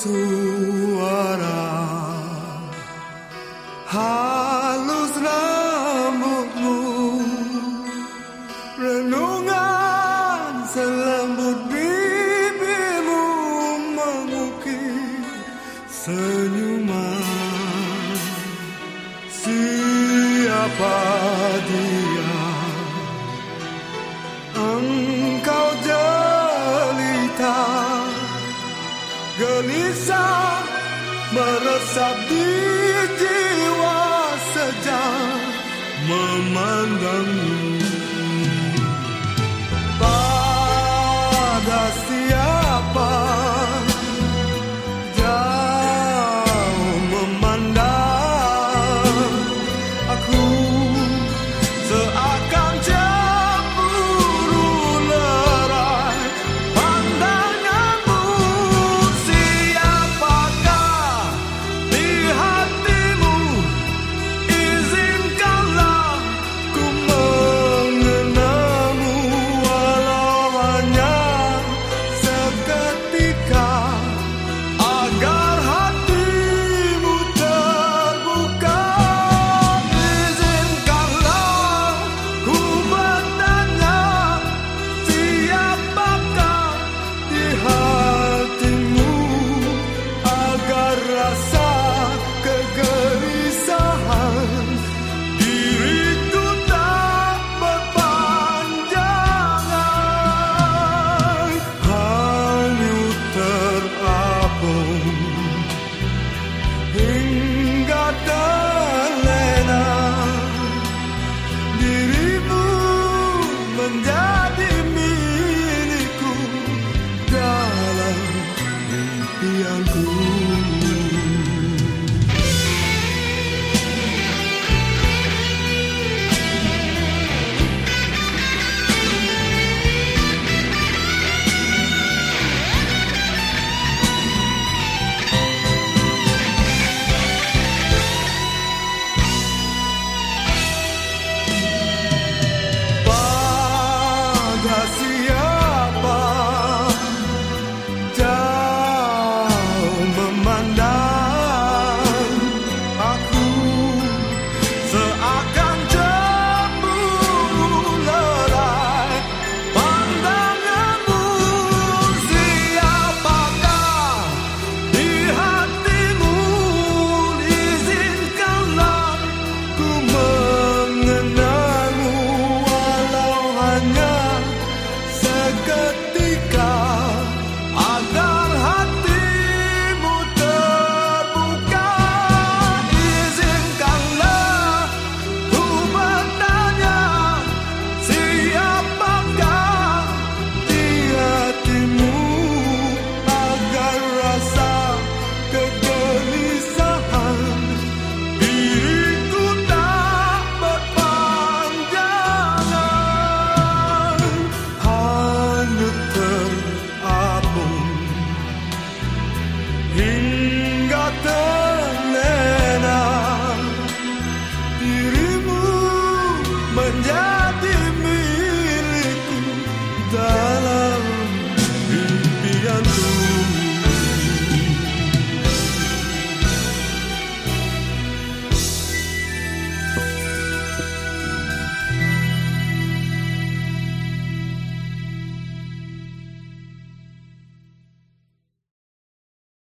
Suara. Halus rambutmu Renungan selembut bibirmu Mengukir senyuman. Siapa dia? Gelisah Meresap di jiwa sejak Memandangmu Yeah.